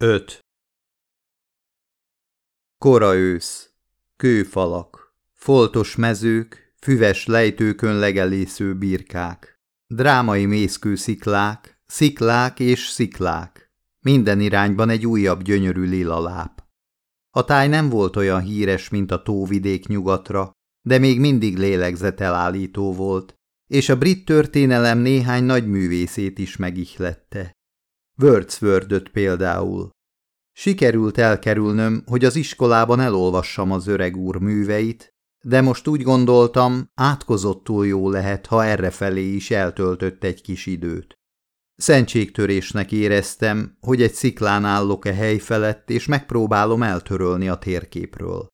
5. Kora ősz, kőfalak, foltos mezők, füves lejtőkön legelésző birkák, drámai mészkő sziklák, sziklák és sziklák, minden irányban egy újabb gyönyörű lila láp. A táj nem volt olyan híres, mint a tóvidék nyugatra, de még mindig lélegzetelállító volt, és a brit történelem néhány nagy művészét is megihlette. Wordsworth például. Sikerült elkerülnöm, hogy az iskolában elolvassam az öreg úr műveit, de most úgy gondoltam, átkozottul jó lehet, ha errefelé is eltöltött egy kis időt. Szentségtörésnek éreztem, hogy egy sziklán állok-e hely felett, és megpróbálom eltörölni a térképről.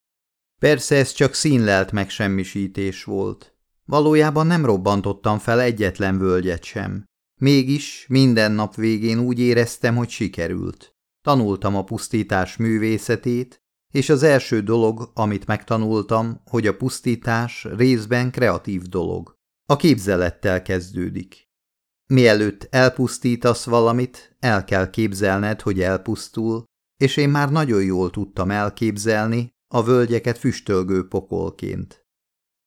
Persze ez csak színlelt megsemmisítés volt. Valójában nem robbantottam fel egyetlen völgyet sem. Mégis minden nap végén úgy éreztem, hogy sikerült. Tanultam a pusztítás művészetét, és az első dolog, amit megtanultam, hogy a pusztítás részben kreatív dolog. A képzelettel kezdődik. Mielőtt elpusztítasz valamit, el kell képzelned, hogy elpusztul, és én már nagyon jól tudtam elképzelni a völgyeket füstölgő pokolként.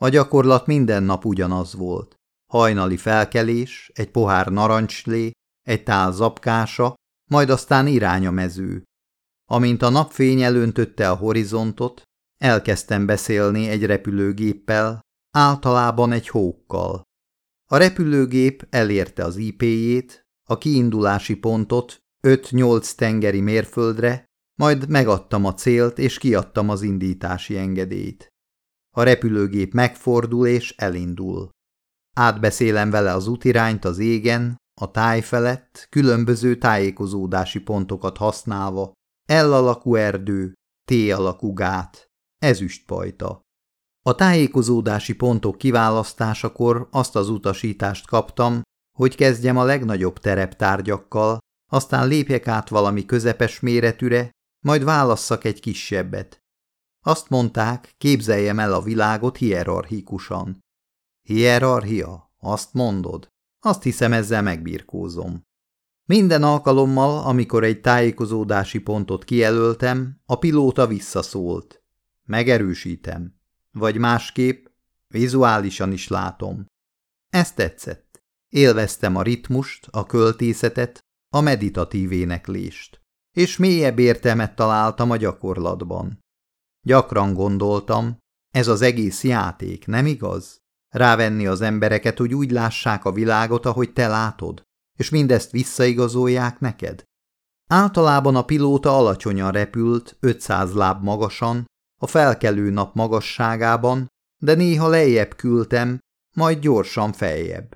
A gyakorlat minden nap ugyanaz volt. Hajnali felkelés, egy pohár narancslé, egy tál zapkása, majd aztán irány a mező. Amint a napfény elöntötte a horizontot, elkezdtem beszélni egy repülőgéppel, általában egy hókkal. A repülőgép elérte az IP-jét, a kiindulási pontot 5-8 tengeri mérföldre, majd megadtam a célt és kiadtam az indítási engedélyt. A repülőgép megfordul és elindul. Átbeszélem vele az útirányt az égen, a táj felett, különböző tájékozódási pontokat használva, L-alakú erdő, T-alakú gát, ezüstpajta. A tájékozódási pontok kiválasztásakor azt az utasítást kaptam, hogy kezdjem a legnagyobb tereptárgyakkal, aztán lépjek át valami közepes méretűre, majd válasszak egy kisebbet. Azt mondták, képzeljem el a világot hierarchikusan. Hierarchia? Azt mondod? Azt hiszem ezzel megbirkózom. Minden alkalommal, amikor egy tájékozódási pontot kijelöltem, a pilóta visszaszólt. Megerősítem. Vagy másképp, vizuálisan is látom. Ez tetszett. Élveztem a ritmust, a költészetet, a meditatív éneklést. És mélyebb értelmet találtam a gyakorlatban. Gyakran gondoltam, ez az egész játék, nem igaz? Rávenni az embereket, hogy úgy lássák a világot, ahogy te látod, és mindezt visszaigazolják neked? Általában a pilóta alacsonyan repült, 500 láb magasan, a felkelő nap magasságában, de néha lejjebb küldtem, majd gyorsan feljebb.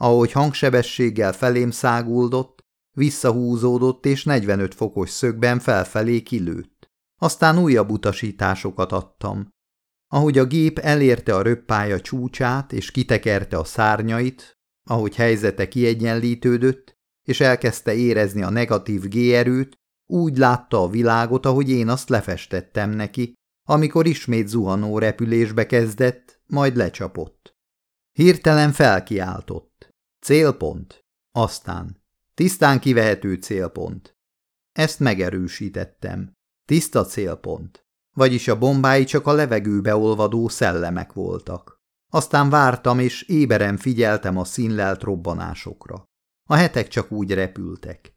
Ahogy hangsebességgel felém száguldott, visszahúzódott és 45 fokos szögben felfelé kilőtt. Aztán újabb utasításokat adtam. Ahogy a gép elérte a röppája csúcsát és kitekerte a szárnyait, ahogy helyzete kiegyenlítődött, és elkezdte érezni a negatív G-erőt, úgy látta a világot, ahogy én azt lefestettem neki, amikor ismét zuhanó repülésbe kezdett, majd lecsapott. Hirtelen felkiáltott. Célpont. Aztán. Tisztán kivehető célpont. Ezt megerősítettem. Tiszta célpont. Vagyis a bombái csak a levegőbe olvadó szellemek voltak. Aztán vártam, és éberen figyeltem a színlelt robbanásokra. A hetek csak úgy repültek.